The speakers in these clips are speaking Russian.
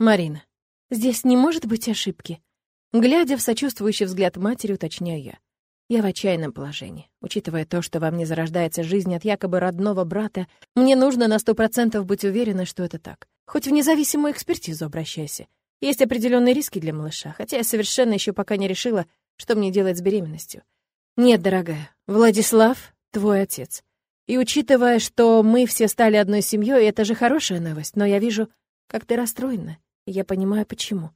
Марина, здесь не может быть ошибки. Глядя в сочувствующий взгляд матери, уточняю я. Я в отчаянном положении. Учитывая то, что во мне зарождается жизнь от якобы родного брата, мне нужно на сто процентов быть уверенной, что это так. Хоть в независимую экспертизу обращайся. Есть определенные риски для малыша, хотя я совершенно еще пока не решила, что мне делать с беременностью. Нет, дорогая, Владислав — твой отец. И учитывая, что мы все стали одной семьей, это же хорошая новость, но я вижу, как ты расстроена, я понимаю, почему.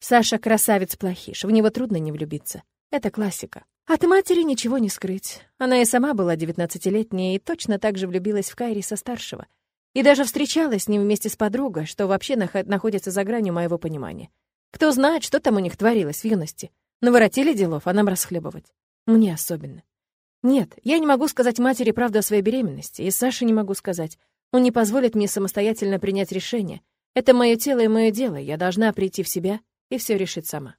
Саша — красавец плохиш, в него трудно не влюбиться. Это классика. От матери ничего не скрыть. Она и сама была девятнадцатилетняя и точно так же влюбилась в Кайриса старшего. И даже встречалась с ним вместе с подругой, что вообще нах- находится за гранью моего понимания. Кто знает, что там у них творилось в юности. Наворотили делов, а нам расхлебывать. Мне особенно. Нет, я не могу сказать матери правду о своей беременности, и Саше не могу сказать. Он не позволит мне самостоятельно принять решение. Это мое тело и мое дело, я должна прийти в себя и все решить сама.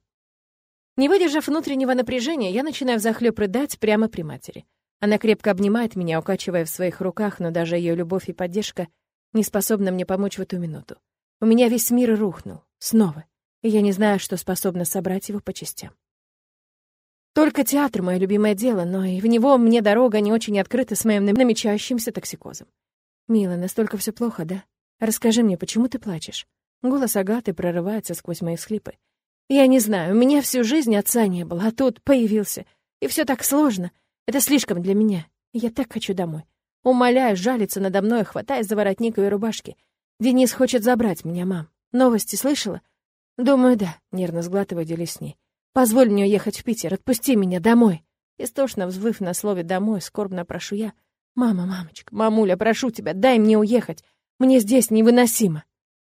Не выдержав внутреннего напряжения, я начинаю взахлёб рыдать прямо при матери. Она крепко обнимает меня, укачивая в своих руках, но даже ее любовь и поддержка не способны мне помочь в эту минуту. У меня весь мир рухнул. Снова. И я не знаю, что способна собрать его по частям. Только театр — мое любимое дело, но и в него мне дорога не очень открыта с моим намечающимся токсикозом. «Мила, настолько все плохо, да? Расскажи мне, почему ты плачешь?» Голос Агаты прорывается сквозь мои всхлипы. Я не знаю, у меня всю жизнь отца не было, а тут появился. И все так сложно. Это слишком для меня. Я так хочу домой. Умоляю, жалится надо мной, хватая за воротник ее рубашки. Денис хочет забрать меня, мам. Новости слышала? Думаю, да, нервно сглатывая, делюсь с ней. Позволь мне уехать в Питер, отпусти меня домой. Истошно взвыв на слове «домой», скорбно прошу я. «Мама, мамочка, мамуля, прошу тебя, дай мне уехать. Мне здесь невыносимо».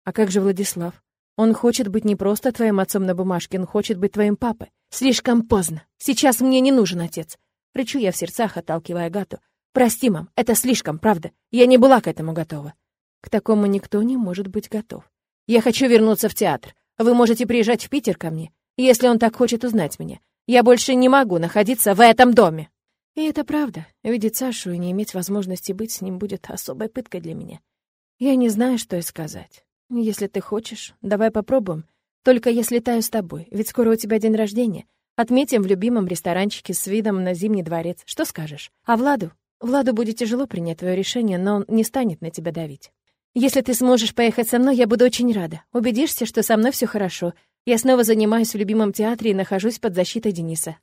«А как же Владислав?» Он хочет быть не просто твоим отцом на бумажке, он хочет быть твоим папой. Слишком поздно. Сейчас мне не нужен отец. Рычу я в сердцах, отталкивая Гату. Прости, мам, это слишком, правда. Я не была к этому готова. К такому никто не может быть готов. Я хочу вернуться в театр. Вы можете приезжать в Питер ко мне, если он так хочет узнать меня. Я больше не могу находиться в этом доме. И это правда. Видеть Сашу и не иметь возможности быть с ним будет особой пыткой для меня. Я не знаю, что и сказать. «Если ты хочешь, давай попробуем. Только если таю с тобой, ведь скоро у тебя день рождения. Отметим в любимом ресторанчике с видом на Зимний дворец. Что скажешь? А Владу? Владу будет тяжело принять твое решение, но он не станет на тебя давить. Если ты сможешь поехать со мной, я буду очень рада. Убедишься, что со мной все хорошо. Я снова занимаюсь в любимом театре и нахожусь под защитой Дениса.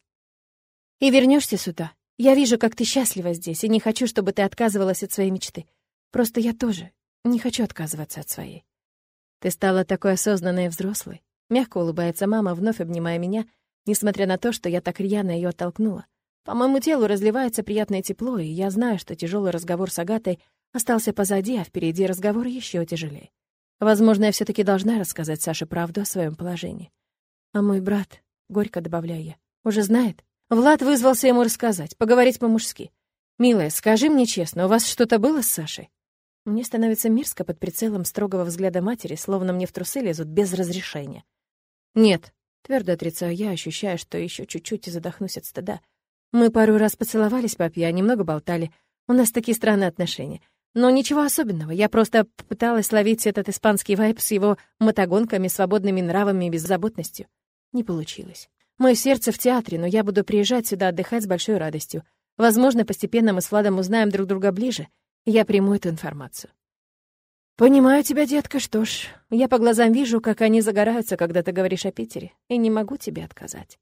И вернешься сюда. Я вижу, как ты счастлива здесь, и не хочу, чтобы ты отказывалась от своей мечты. Просто я тоже не хочу отказываться от своей. Ты стала такой осознанной и взрослой. Мягко улыбается мама, вновь обнимая меня, несмотря на то, что я так рьяно ее оттолкнула. По моему телу разливается приятное тепло, и я знаю, что тяжелый разговор с Агатой остался позади, а впереди разговор еще тяжелее. Возможно, я все таки должна рассказать Саше правду о своем положении. А мой брат, горько добавляю я, уже знает. Влад вызвался ему рассказать, поговорить по-мужски. «Милая, скажи мне честно, у вас что-то было с Сашей?» Мне становится мерзко под прицелом строгого взгляда матери, словно мне в трусы лезут без разрешения. «Нет», — твердо отрицаю я, ощущая, что еще чуть-чуть и задохнусь от стыда. Мы пару раз поцеловались по пьяни, немного болтали. У нас такие странные отношения. Но ничего особенного, я просто пыталась ловить этот испанский вайб с его мотогонками, свободными нравами и беззаботностью. Не получилось. Мое сердце в театре, но я буду приезжать сюда отдыхать с большой радостью. Возможно, постепенно мы с Владом узнаем друг друга ближе, я приму эту информацию. «Понимаю тебя, детка, что ж, я по глазам вижу, как они загораются, когда ты говоришь о Питере, и не могу тебе отказать.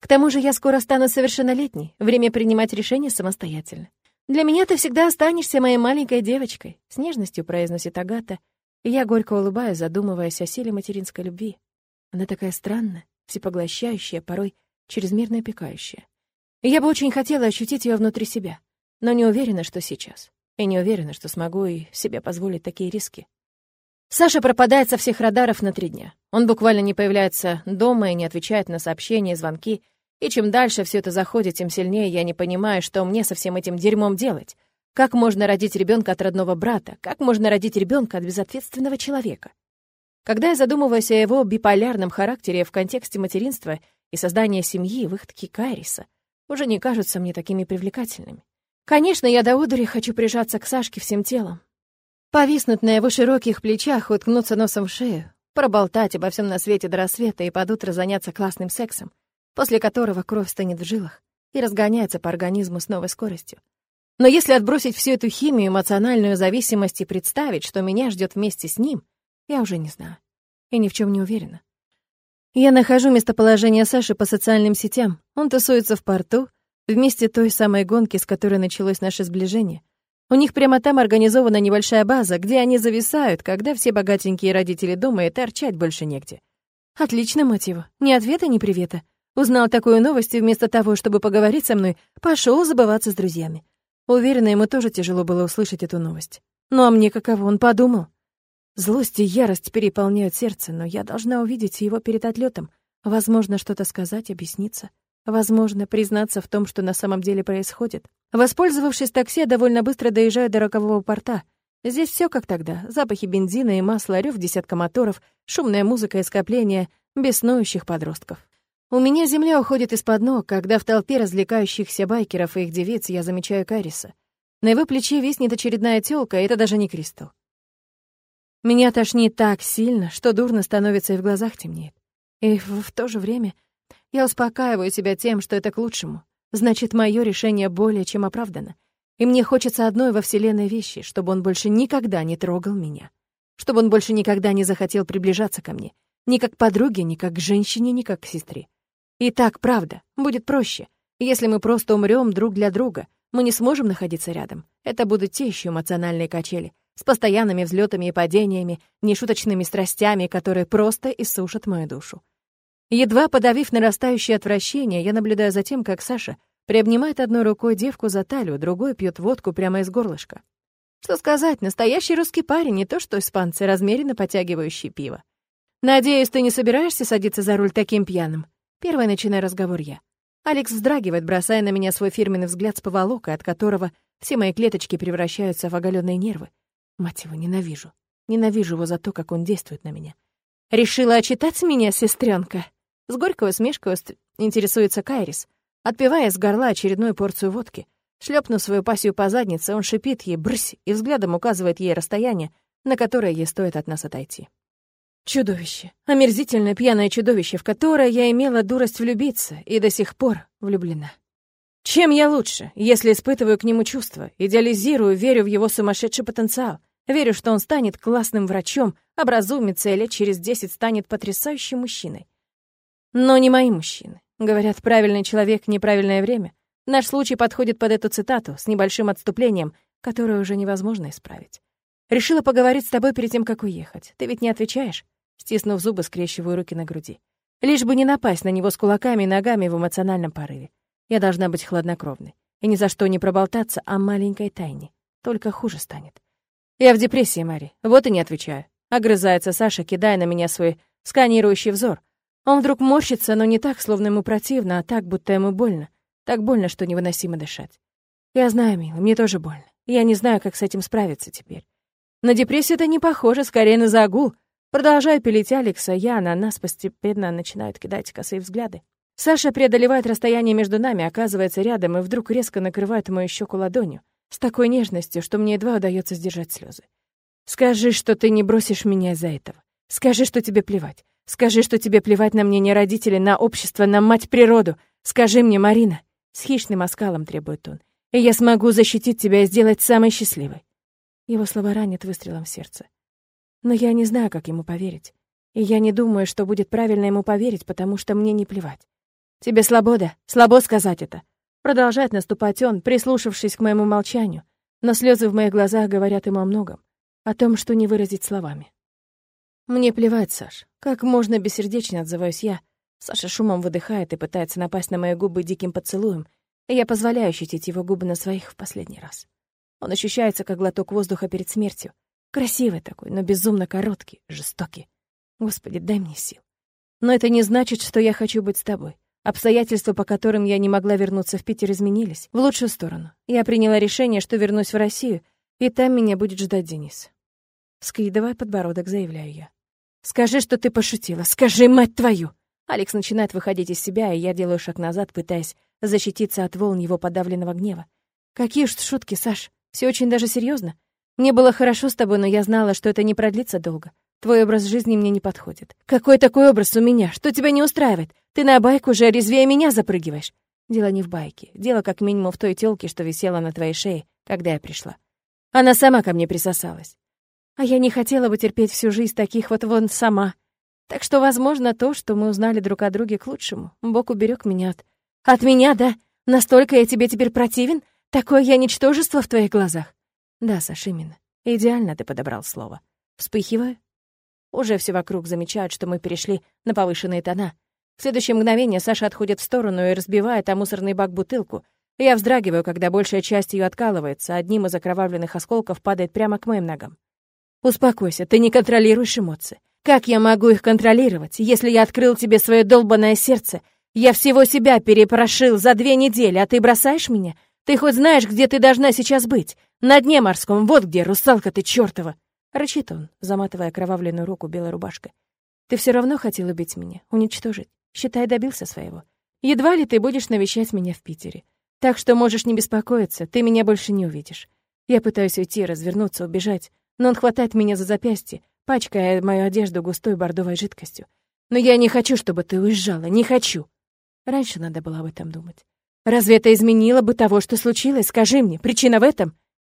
К тому же я скоро стану совершеннолетней, время принимать решения самостоятельно. Для меня ты всегда останешься моей маленькой девочкой», — с нежностью произносит Агата, и я горько улыбаюсь, задумываясь о силе материнской любви. Она такая странная, всепоглощающая, порой чрезмерно опекающая. Я бы очень хотела ощутить ее внутри себя, но не уверена, что сейчас и не уверена, что смогу и себе позволить такие риски. Саша пропадает со всех радаров на три дня. Он буквально не появляется дома и не отвечает на сообщения и звонки. И чем дальше все это заходит, тем сильнее я не понимаю, что мне со всем этим дерьмом делать. Как можно родить ребенка от родного брата? Как можно родить ребенка от безответственного человека? Когда я задумываюсь о его биполярном характере в контексте материнства и создания семьи, выходки Кайриса уже не кажутся мне такими привлекательными. Конечно, я до одури хочу прижаться к Сашке всем телом. Повиснуть на его широких плечах, уткнуться носом в шею. проболтать обо всем на свете до рассвета и под утро заняться классным сексом, после которого кровь станет в жилах и разгоняется по организму с новой скоростью. Но если отбросить всю эту химию, эмоциональную зависимость и представить, что меня ждет вместе с ним, я уже не знаю. И ни в чем не уверена. Я нахожу местоположение Саши по социальным сетям. Он тусуется в порту, вместе той самой гонки, с которой началось наше сближение. У них прямо там организована небольшая база, где они зависают, когда все богатенькие родители дома и торчать больше негде. Отлично, его. Ни ответа, ни привета. Узнал такую новость и вместо того, чтобы поговорить со мной, пошел забываться с друзьями. Уверена, ему тоже тяжело было услышать эту новость. Ну а мне каково, он подумал. Злость и ярость переполняют сердце, но я должна увидеть его перед отлетом. Возможно, что-то сказать, объясниться. Возможно, признаться в том, что на самом деле происходит. Воспользовавшись такси, довольно быстро доезжаю до рокового порта. Здесь все как тогда. Запахи бензина и масла, рёв десятка моторов, шумная музыка и скопление беснующих подростков. У меня земля уходит из-под ног, когда в толпе развлекающихся байкеров и их девиц я замечаю Кариса. На его плече виснет очередная тёлка, это даже не Кристал. Меня тошнит так сильно, что дурно становится и в глазах темнеет. И в то же время я успокаиваю себя тем, что это к лучшему. Значит, мое решение более чем оправдано. И мне хочется одной во Вселенной вещи, чтобы он больше никогда не трогал меня. Чтобы он больше никогда не захотел приближаться ко мне. Ни как к подруге, ни как к женщине, ни как к сестре. И так, правда, будет проще. Если мы просто умрем друг для друга, мы не сможем находиться рядом. Это будут те еще эмоциональные качели, с постоянными взлетами и падениями, нешуточными страстями, которые просто иссушат мою душу. Едва подавив нарастающее отвращение, я наблюдаю за тем, как Саша приобнимает одной рукой девку за талию, другой пьет водку прямо из горлышка. Что сказать, настоящий русский парень, не то что испанцы, размеренно потягивающие пиво. «Надеюсь, ты не собираешься садиться за руль таким пьяным?» Первой начинаю разговор я. Алекс вздрагивает, бросая на меня свой фирменный взгляд с поволокой, от которого все мои клеточки превращаются в оголенные нервы. Мать его, ненавижу. Ненавижу его за то, как он действует на меня. «Решила отчитать меня, сестренка? С горькой усмешкой интересуется Кайрис, отпивая с горла очередную порцию водки. Шлепнув свою пассию по заднице, он шипит ей «брысь» и взглядом указывает ей расстояние, на которое ей стоит от нас отойти. Чудовище. Омерзительное пьяное чудовище, в которое я имела дурость влюбиться и до сих пор влюблена. Чем я лучше, если испытываю к нему чувства, идеализирую, верю в его сумасшедший потенциал, верю, что он станет классным врачом, образумится и лет через десять станет потрясающим мужчиной. Но не мои мужчины. Говорят, правильный человек — неправильное время. Наш случай подходит под эту цитату с небольшим отступлением, которое уже невозможно исправить. Решила поговорить с тобой перед тем, как уехать. Ты ведь не отвечаешь? Стиснув зубы, скрещиваю руки на груди. Лишь бы не напасть на него с кулаками и ногами в эмоциональном порыве. Я должна быть хладнокровной. И ни за что не проболтаться о маленькой тайне. Только хуже станет. Я в депрессии, Мари. Вот и не отвечаю. Огрызается Саша, кидая на меня свой сканирующий взор. Он вдруг морщится, но не так, словно ему противно, а так, будто ему больно. Так больно, что невыносимо дышать. Я знаю, милый, мне тоже больно. Я не знаю, как с этим справиться теперь. На депрессию это не похоже, скорее на загул. Продолжая пилить Алекса, я на нас постепенно начинают кидать косые взгляды. Саша преодолевает расстояние между нами, оказывается рядом и вдруг резко накрывает мою щеку ладонью, с такой нежностью, что мне едва удается сдержать слезы. «Скажи, что ты не бросишь меня из-за этого. Скажи, что тебе плевать. Скажи, что тебе плевать на мнение родителей, на общество, на мать природу. Скажи мне, Марина!» С хищным оскалом требует он. «И я смогу защитить тебя и сделать самой счастливой. Его слова ранят выстрелом в сердце. Но я не знаю, как ему поверить. И я не думаю, что будет правильно ему поверить, потому что мне не плевать. Тебе слабо, да? Слабо сказать это. Продолжает наступать он, прислушавшись к моему молчанию, но слезы в моих глазах говорят ему о многом, о том, что не выразить словами. Мне плевать, Саш. Как можно бессердечно отзываюсь я. Саша шумом выдыхает и пытается напасть на мои губы диким поцелуем, и я позволяю ощутить его губы на своих в последний раз. Он ощущается, как глоток воздуха перед смертью. Красивый такой, но безумно короткий, жестокий. Господи, дай мне сил. Но это не значит, что я хочу быть с тобой. Обстоятельства, по которым я не могла вернуться в Питер, изменились. В лучшую сторону. Я приняла решение, что вернусь в Россию, и там меня будет ждать Денис. Скидывая подбородок, заявляю я. «Скажи, что ты пошутила. Скажи, мать твою!» Алекс начинает выходить из себя, и я делаю шаг назад, пытаясь защититься от волн его подавленного гнева. «Какие уж шутки, Саш. Все очень даже серьезно. Мне было хорошо с тобой, но я знала, что это не продлится долго. Твой образ жизни мне не подходит. Какой такой образ у меня? Что тебя не устраивает? Ты на байку уже резвее меня запрыгиваешь. Дело не в байке. Дело как минимум в той тёлке, что висела на твоей шее, когда я пришла. Она сама ко мне присосалась. А я не хотела бы терпеть всю жизнь таких вот вон сама. Так что, возможно, то, что мы узнали друг о друге к лучшему. Бог уберег меня от... От меня, да? Настолько я тебе теперь противен? Такое я ничтожество в твоих глазах? Да, Саш, именно. Идеально ты подобрал слово. Вспыхиваю. Уже все вокруг замечают, что мы перешли на повышенные тона. В следующее мгновение Саша отходит в сторону и разбивает о мусорный бак бутылку. Я вздрагиваю, когда большая часть ее откалывается, одним из окровавленных осколков падает прямо к моим ногам. Успокойся, ты не контролируешь эмоции. Как я могу их контролировать, если я открыл тебе свое долбанное сердце? Я всего себя перепрошил за две недели, а ты бросаешь меня? Ты хоть знаешь, где ты должна сейчас быть? На дне морском, вот где, русалка ты чертова!» Рычит он, заматывая окровавленную руку белой рубашкой. «Ты все равно хотел убить меня, уничтожить. Считай, добился своего. Едва ли ты будешь навещать меня в Питере. Так что можешь не беспокоиться, ты меня больше не увидишь. Я пытаюсь уйти, развернуться, убежать, но он хватает меня за запястье, пачкая мою одежду густой бордовой жидкостью. Но я не хочу, чтобы ты уезжала, не хочу. Раньше надо было об этом думать. Разве это изменило бы того, что случилось? Скажи мне, причина в этом?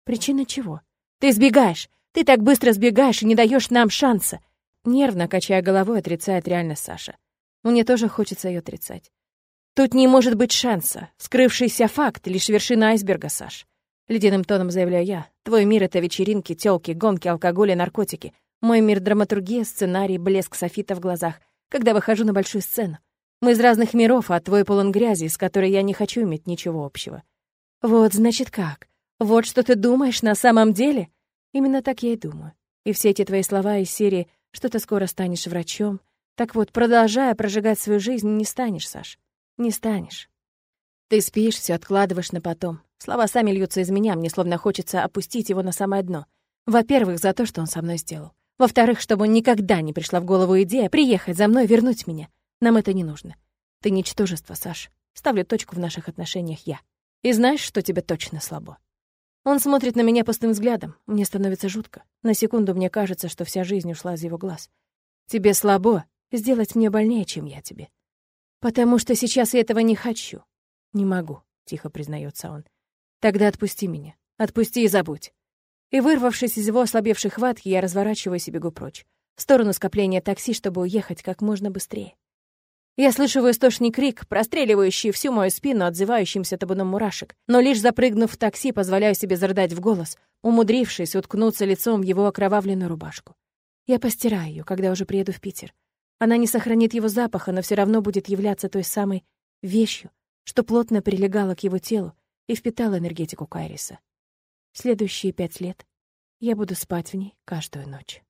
Причина чего? Ты сбегаешь. Ты так быстро сбегаешь и не даешь нам шанса. Нервно, качая головой, отрицает реальность Саша. Мне тоже хочется ее отрицать. Тут не может быть шанса. Скрывшийся факт — лишь вершина айсберга, Саш. Ледяным тоном заявляю я. Твой мир — это вечеринки, тёлки, гонки, алкоголь и наркотики. Мой мир — драматургия, сценарий, блеск софита в глазах, когда выхожу на большую сцену. Мы из разных миров, а твой полон грязи, с которой я не хочу иметь ничего общего. Вот, значит, как? Вот что ты думаешь на самом деле? Именно так я и думаю. И все эти твои слова из серии «что ты скоро станешь врачом», так вот, продолжая прожигать свою жизнь, не станешь, Саш. Не станешь. Ты спишь, все откладываешь на потом. Слова сами льются из меня, мне словно хочется опустить его на самое дно. Во-первых, за то, что он со мной сделал. Во-вторых, чтобы никогда не пришла в голову идея приехать за мной, вернуть меня. Нам это не нужно. Ты ничтожество, Саш. Ставлю точку в наших отношениях я. И знаешь, что тебе точно слабо? Он смотрит на меня пустым взглядом. Мне становится жутко. На секунду мне кажется, что вся жизнь ушла из его глаз. Тебе слабо сделать мне больнее, чем я тебе. Потому что сейчас я этого не хочу. Не могу, тихо признается он. Тогда отпусти меня. Отпусти и забудь. И, вырвавшись из его ослабевшей хватки, я разворачиваюсь и бегу прочь, в сторону скопления такси, чтобы уехать как можно быстрее. Я слышу его истошный крик, простреливающий всю мою спину отзывающимся табуном мурашек, но лишь запрыгнув в такси, позволяю себе зарыдать в голос, умудрившись уткнуться лицом в его окровавленную рубашку. Я постираю ее, когда уже приеду в Питер. Она не сохранит его запаха, но все равно будет являться той самой вещью, что плотно прилегала к его телу, и впитал энергетику Кайриса. Следующие пять лет я буду спать в ней каждую ночь.